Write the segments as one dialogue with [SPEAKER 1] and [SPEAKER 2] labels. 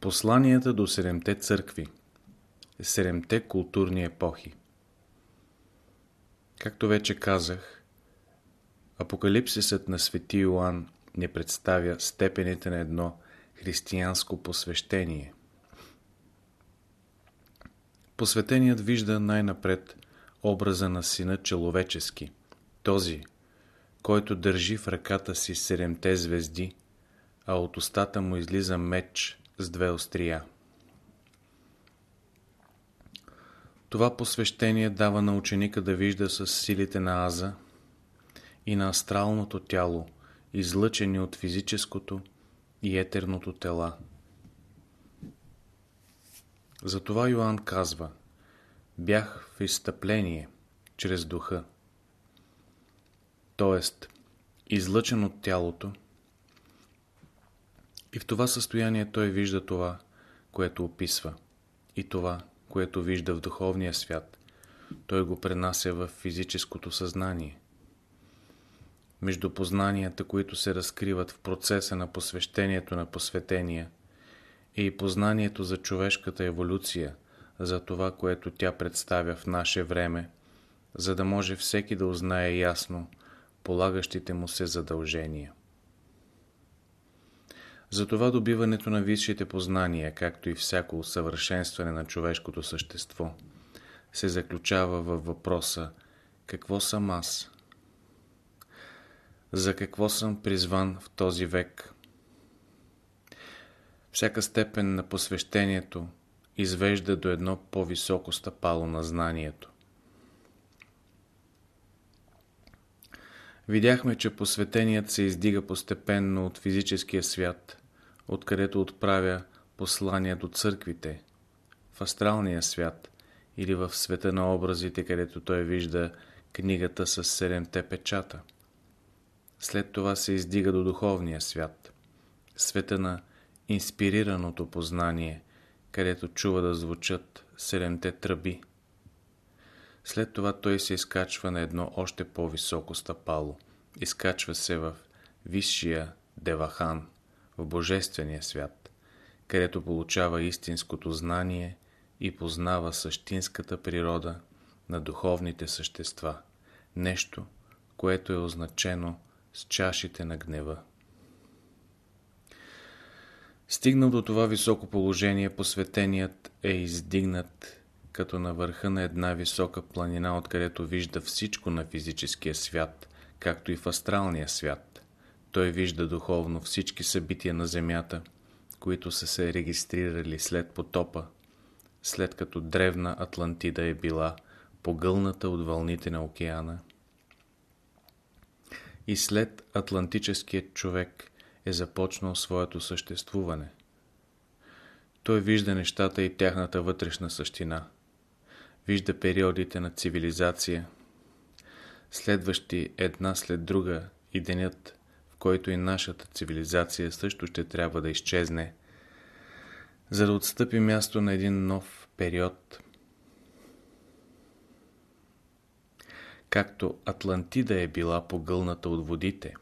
[SPEAKER 1] Посланията до седемте църкви Седемте културни епохи Както вече казах, Апокалипсисът на Свети Йоанн не представя степените на едно християнско посвещение. Посветеният вижда най-напред образа на сина человечески, този, който държи в ръката си седемте звезди, а от устата му излиза меч с две острия. Това посвещение дава на ученика да вижда с силите на Аза и на астралното тяло, излъчени от физическото и етерното тела. Затова Йоанн казва Бях в изстъпление чрез духа, т.е. излъчен от тялото, и в това състояние той вижда това, което описва, и това, което вижда в духовния свят. Той го пренася в физическото съзнание. Между познанията, които се разкриват в процеса на посвещението на посветения, е и познанието за човешката еволюция, за това, което тя представя в наше време, за да може всеки да узнае ясно полагащите му се задължения. Затова добиването на висшите познания, както и всяко усъвършенстване на човешкото същество, се заключава във въпроса какво съм аз? За какво съм призван в този век? Всяка степен на посвещението извежда до едно по-високо стъпало на знанието. Видяхме, че посветеният се издига постепенно от физическия свят, откъдето отправя послания до църквите, в астралния свят или в света на образите, където той вижда книгата с седемте печата. След това се издига до духовния свят, света на инспирираното познание, където чува да звучат седемте тръби. След това той се изкачва на едно още по-високо стъпало. Изкачва се в висшия Девахан, в Божествения свят, където получава истинското знание и познава същинската природа на духовните същества, нещо, което е означено с чашите на гнева. Стигнал до това високо положение, посветеният е издигнат като на върха на една висока планина, откъдето вижда всичко на физическия свят, както и в астралния свят. Той вижда духовно всички събития на Земята, които са се регистрирали след потопа, след като древна Атлантида е била погълната от вълните на океана. И след Атлантическият човек е започнал своето съществуване. Той вижда нещата и тяхната вътрешна същина – вижда периодите на цивилизация, следващи една след друга и денят, в който и нашата цивилизация също ще трябва да изчезне, за да отстъпи място на един нов период. Както Атлантида е била погълната от водите,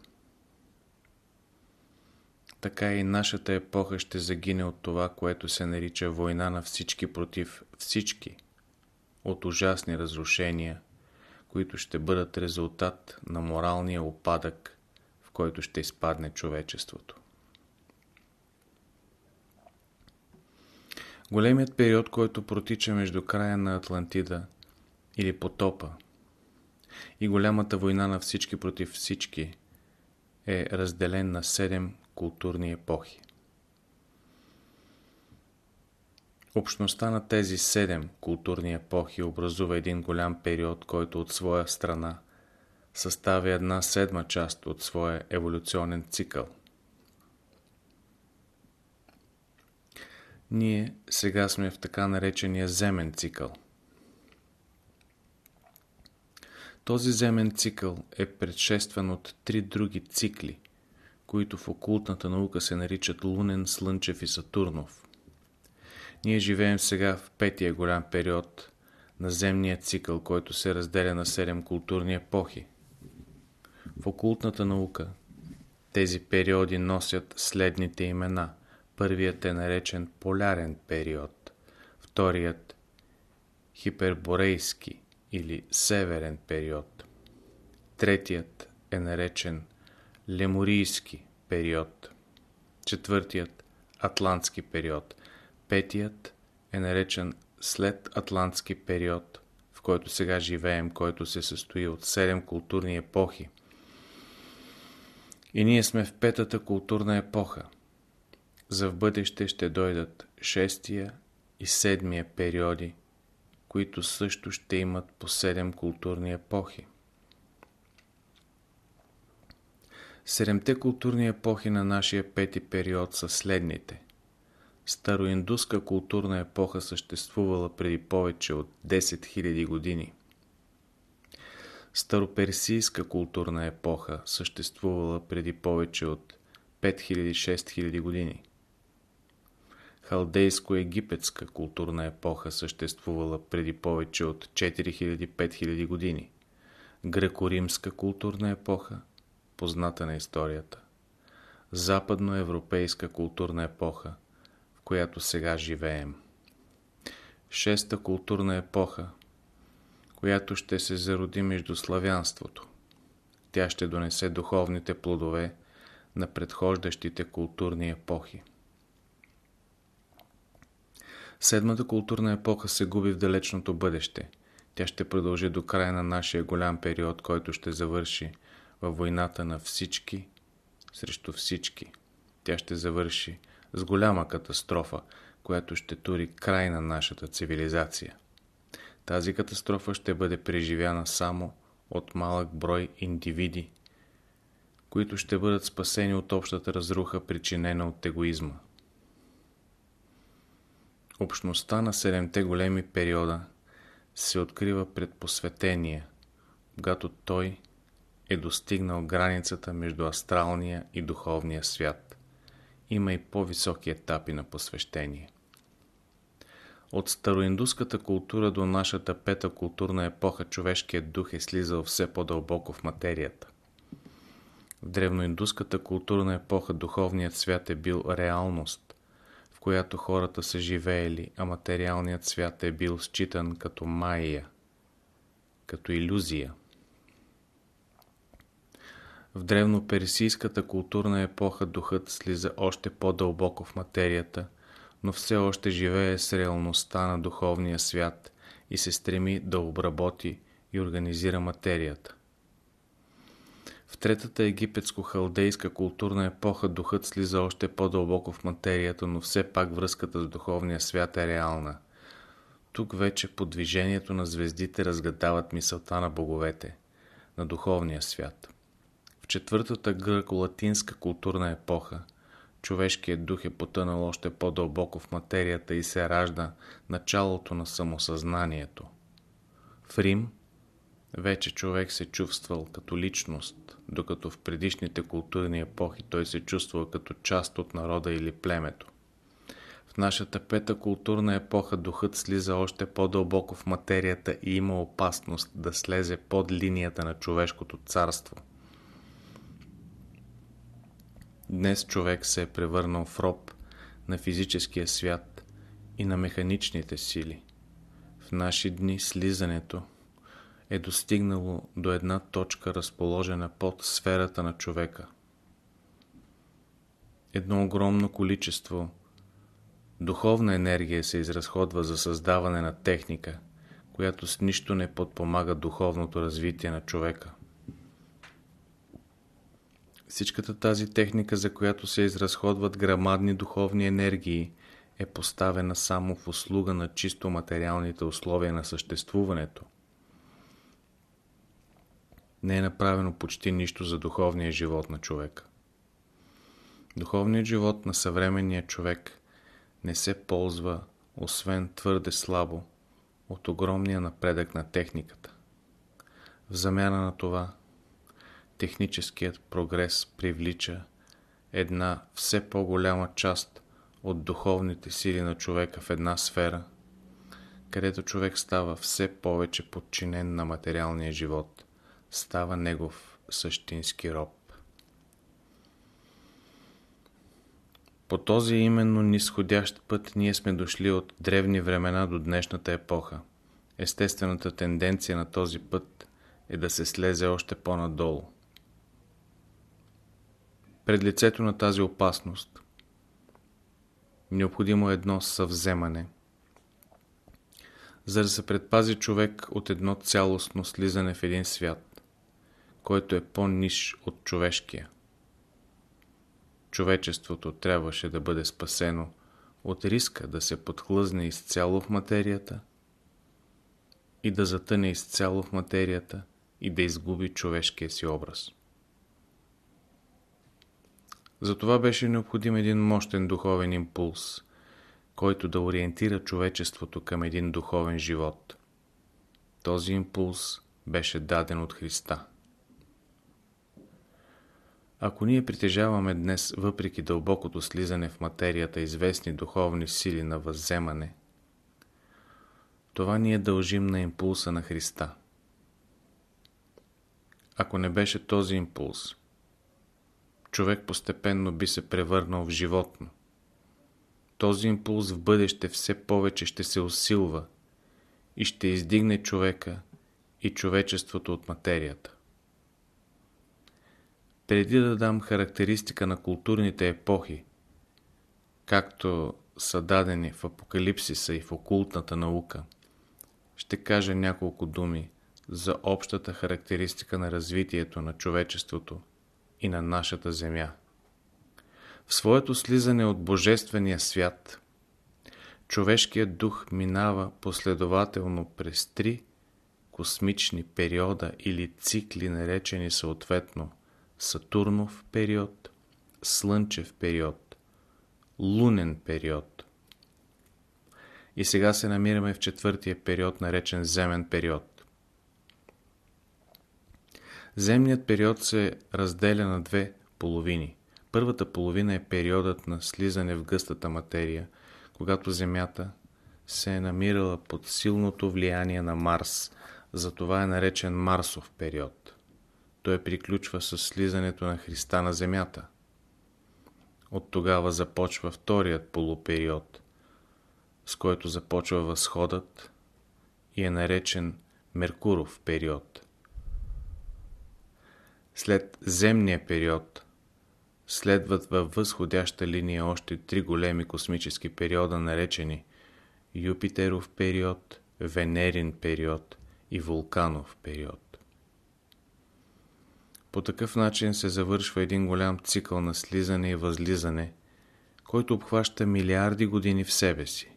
[SPEAKER 1] така и нашата епоха ще загине от това, което се нарича война на всички против всички – от ужасни разрушения, които ще бъдат резултат на моралния опадък, в който ще изпадне човечеството. Големият период, който протича между края на Атлантида или потопа и голямата война на всички против всички е разделен на седем културни епохи. Общността на тези седем културни епохи образува един голям период, който от своя страна съставя една седма част от своя еволюционен цикъл. Ние сега сме в така наречения земен цикъл. Този земен цикъл е предшестван от три други цикли, които в окултната наука се наричат Лунен, Слънчев и Сатурнов. Ние живеем сега в петия голям период на земния цикъл, който се разделя на седем културни епохи. В окултната наука тези периоди носят следните имена. Първият е наречен полярен период, вторият хиперборейски или северен период. Третият е наречен лемурийски период. Четвъртият атлантски период. Петият е наречен след атлантски период, в който сега живеем, който се състои от седем културни епохи. И ние сме в петата културна епоха. За в бъдеще ще дойдат шестия и седмия периоди, които също ще имат по седем културни епохи. Седемте културни епохи на нашия пети период са следните. Староиндуска културна епоха съществувала преди повече от 10 000 години. Староперсийска културна епоха съществувала преди повече от 5000-6000 години. Халдейско-египетска културна епоха съществувала преди повече от 4000-5000 години. Греко-римска културна епоха, позната на историята. Западноевропейска културна епоха, която сега живеем. Шеста културна епоха, която ще се зароди между славянството. Тя ще донесе духовните плодове на предхождащите културни епохи. Седмата културна епоха се губи в далечното бъдеще. Тя ще продължи до края на нашия голям период, който ще завърши във войната на всички срещу всички. Тя ще завърши с голяма катастрофа, която ще тури край на нашата цивилизация. Тази катастрофа ще бъде преживяна само от малък брой индивиди, които ще бъдат спасени от общата разруха, причинена от егоизма. Общността на седемте големи периода се открива пред посветения, когато той е достигнал границата между астралния и духовния свят. Има и по-високи етапи на посвещение. От староиндуската култура до нашата пета културна епоха човешкият дух е слизал все по-дълбоко в материята. В древноиндуската културна епоха духовният свят е бил реалност, в която хората са живеели, а материалният свят е бил считан като майя, като иллюзия. В древноперсийската културна епоха духът слиза още по-дълбоко в материята, но все още живее с реалността на духовния свят и се стреми да обработи и организира материята. В третата египетско-халдейска културна епоха духът слиза още по-дълбоко в материята, но все пак връзката с духовния свят е реална. Тук вече по движението на звездите разгадават мисълта на боговете, на духовния свят. В четвъртата гръко-латинска културна епоха човешкият дух е потънал още по-дълбоко в материята и се ражда началото на самосъзнанието. В Рим вече човек се чувствал като личност, докато в предишните културни епохи той се чувствал като част от народа или племето. В нашата пета културна епоха духът слиза още по-дълбоко в материята и има опасност да слезе под линията на човешкото царство. Днес човек се е превърнал в роб на физическия свят и на механичните сили. В наши дни слизането е достигнало до една точка, разположена под сферата на човека. Едно огромно количество духовна енергия се изразходва за създаване на техника, която с нищо не подпомага духовното развитие на човека. Всичката тази техника, за която се изразходват грамадни духовни енергии, е поставена само в услуга на чисто материалните условия на съществуването. Не е направено почти нищо за духовния живот на човека. Духовният живот на съвременния човек не се ползва, освен твърде слабо, от огромния напредък на техниката. В замяна на това, техническият прогрес привлича една все по-голяма част от духовните сили на човека в една сфера, където човек става все повече подчинен на материалния живот, става негов същински роб. По този именно нисходящ път ние сме дошли от древни времена до днешната епоха. Естествената тенденция на този път е да се слезе още по-надолу. Пред лицето на тази опасност необходимо е едно съвземане, за да се предпази човек от едно цялостно слизане в един свят, който е по-ниш от човешкия. Човечеството трябваше да бъде спасено от риска да се подхлъзне изцяло в материята и да затъне изцяло в материята и да изгуби човешкия си образ. Затова беше необходим един мощен духовен импулс, който да ориентира човечеството към един духовен живот. Този импулс беше даден от Христа. Ако ние притежаваме днес, въпреки дълбокото слизане в материята, известни духовни сили на възземане, това ние дължим на импулса на Христа. Ако не беше този импулс, човек постепенно би се превърнал в животно. Този импулс в бъдеще все повече ще се усилва и ще издигне човека и човечеството от материята. Преди да дам характеристика на културните епохи, както са дадени в Апокалипсиса и в окултната наука, ще кажа няколко думи за общата характеристика на развитието на човечеството и на нашата Земя. В своето слизане от Божествения свят, човешкият дух минава последователно през три космични периода или цикли, наречени съответно Сатурнов период, Слънчев период, Лунен период. И сега се намираме в четвъртия период, наречен Земен период. Земният период се разделя на две половини. Първата половина е периодът на слизане в гъстата материя, когато Земята се е намирала под силното влияние на Марс, затова е наречен Марсов период. Той приключва с слизането на Христа на Земята. От тогава започва вторият полупериод, с който започва възходът и е наречен Меркуров период. След земния период следват във възходяща линия още три големи космически периода, наречени Юпитеров период, Венерин период и Вулканов период. По такъв начин се завършва един голям цикъл на слизане и възлизане, който обхваща милиарди години в себе си.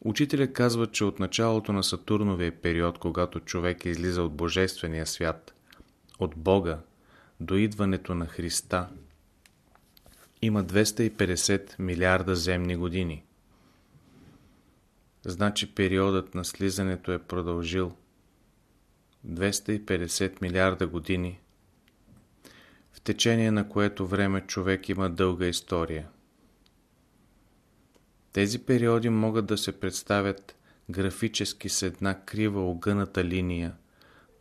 [SPEAKER 1] Учителят казва, че от началото на Сатурновия период, когато човек излиза от Божествения свят, от Бога до идването на Христа, има 250 милиарда земни години. Значи периодът на слизането е продължил 250 милиарда години, в течение на което време човек има дълга история – тези периоди могат да се представят графически с една крива огъната линия,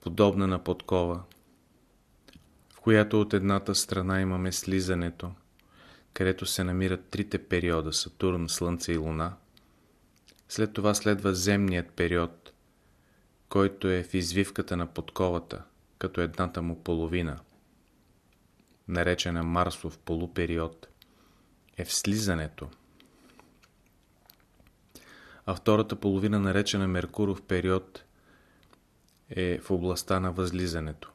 [SPEAKER 1] подобна на подкова, в която от едната страна имаме слизането, където се намират трите периода Сатурн, Слънце и Луна. След това следва земният период, който е в извивката на подковата, като едната му половина, наречена Марсов полупериод, е в слизането – а втората половина, наречена Меркуров период, е в областта на възлизането.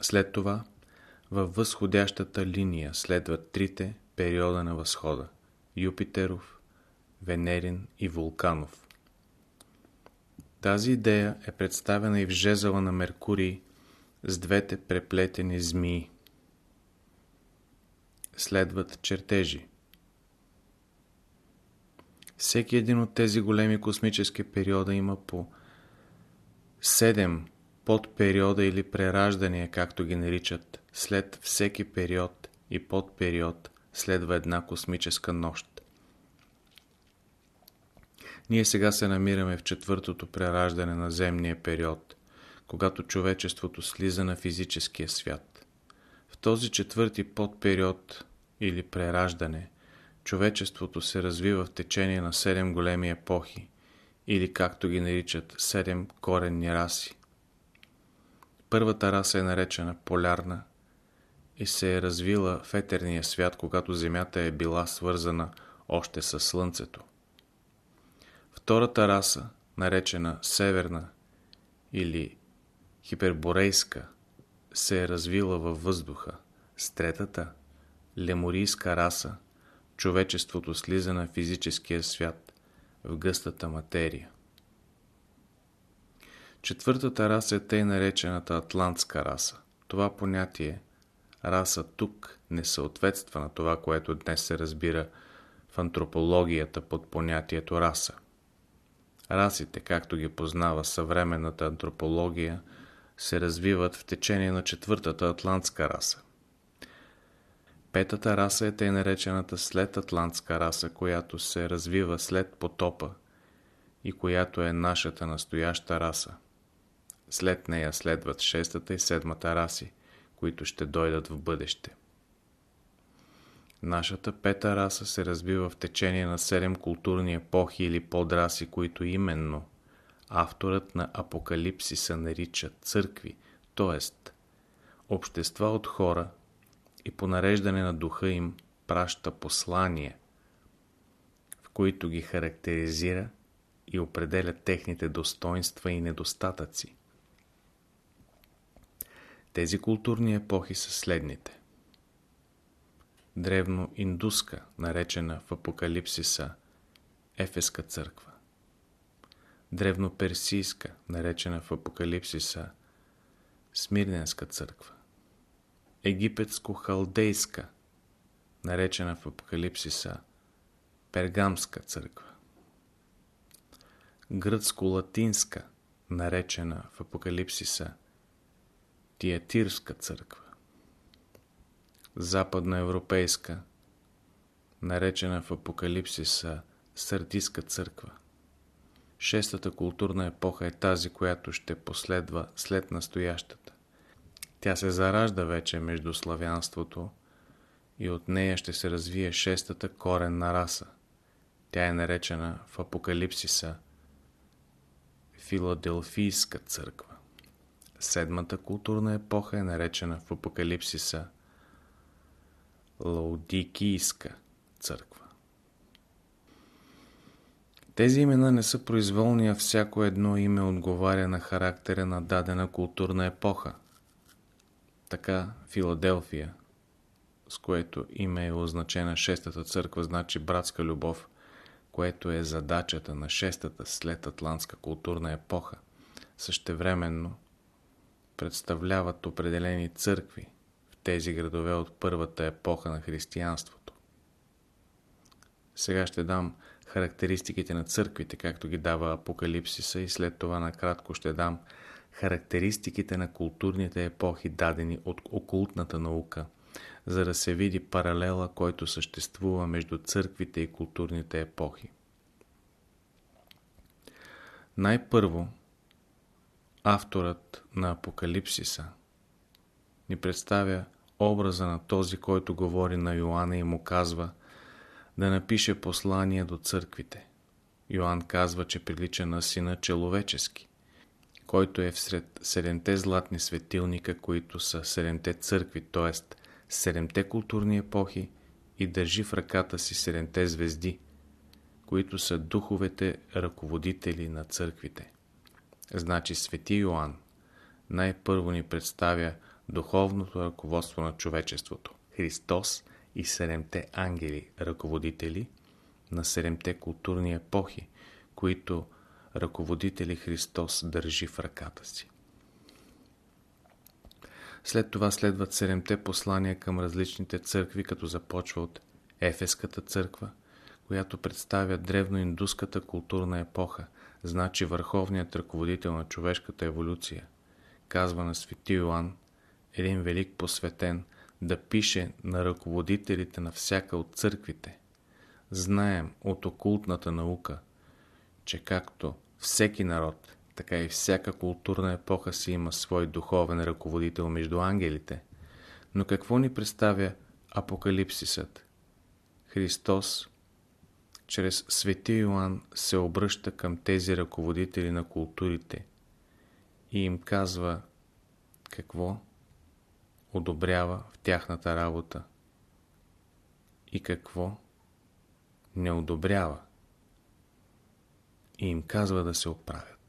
[SPEAKER 1] След това, във възходящата линия следват трите периода на възхода – Юпитеров, Венерин и Вулканов. Тази идея е представена и в жезъла на Меркурий с двете преплетени змии. Следват чертежи. Всеки един от тези големи космически периода има по 7 подпериода или прераждания, както ги наричат. След всеки период и подпериод следва една космическа нощ. Ние сега се намираме в четвъртото прераждане на земния период, когато човечеството слиза на физическия свят. В този четвърти подпериод или прераждане, човечеството се развива в течение на седем големи епохи, или както ги наричат седем коренни раси. Първата раса е наречена полярна и се е развила в етерния свят, когато Земята е била свързана още с Слънцето. Втората раса, наречена северна или хиперборейска, се е развила във въздуха. С третата, леморийска раса, човечеството слиза на физическия свят в гъстата материя. Четвъртата раса е тъй наречената атлантска раса. Това понятие, раса тук, не съответства на това, което днес се разбира в антропологията под понятието раса. Расите, както ги познава съвременната антропология, се развиват в течение на четвъртата атлантска раса. Петата раса е тъй наречената след атлантска раса, която се развива след потопа и която е нашата настояща раса. След нея следват шестата и седмата раси, които ще дойдат в бъдеще. Нашата пета раса се разбива в течение на седем културни епохи или подраси, които именно авторът на Апокалипсиса нарича църкви, т.е. общества от хора и по нареждане на духа им праща послание, в които ги характеризира и определя техните достоинства и недостатъци. Тези културни епохи са следните. Древно-индуска, наречена в Апокалипсиса Ефеска църква. Древно-персийска, наречена в Апокалипсиса Смирненска църква. Египетско-халдейска, наречена в Апокалипсиса Пергамска църква. Гръцко-латинска, наречена в Апокалипсиса Тиатирска църква. Западноевропейска, наречена в Апокалипсиса Сърдиска църква. Шестата културна епоха е тази, която ще последва след настоящата. Тя се заражда вече между славянството и от нея ще се развие шестата коренна раса. Тя е наречена в Апокалипсиса Филаделфийска църква. Седмата културна епоха е наречена в Апокалипсиса Лаудикийска църква. Тези имена не са произволни, а всяко едно име отговаря на характера на дадена културна епоха. Така Филаделфия, с което име е означена шестата църква, значи братска любов, което е задачата на шестата след атлантска културна епоха. Същевременно представляват определени църкви в тези градове от първата епоха на християнството. Сега ще дам характеристиките на църквите, както ги дава Апокалипсиса и след това накратко ще дам характеристиките на културните епохи, дадени от окултната наука, за да се види паралела, който съществува между църквите и културните епохи. Най-първо, авторът на Апокалипсиса ни представя образа на този, който говори на Йоанна и му казва да напише послание до църквите. Йоанн казва, че прилича на сина человечески, който е всред седемте златни светилника, които са седемте църкви, т.е. седемте културни епохи и държи в ръката си седемте звезди, които са духовете ръководители на църквите. Значи Свети Йоанн най-първо ни представя духовното ръководство на човечеството. Христос и седемте ангели, ръководители на седемте културни епохи, които ръководители Христос държи в ръката си. След това следват седемте послания към различните църкви, като започва от Ефеската църква, която представя древноиндуската културна епоха – значи върховният ръководител на човешката еволюция, казва на свети Йоанн, един велик посветен, да пише на ръководителите на всяка от църквите. Знаем от окултната наука, че както всеки народ така и всяка културна епоха си има свой духовен ръководител между ангелите. Но какво ни представя Апокалипсисът? Христос чрез Свети Йоанн се обръща към тези ръководители на културите и им казва какво одобрява в тяхната работа и какво не одобрява и им казва да се оправят.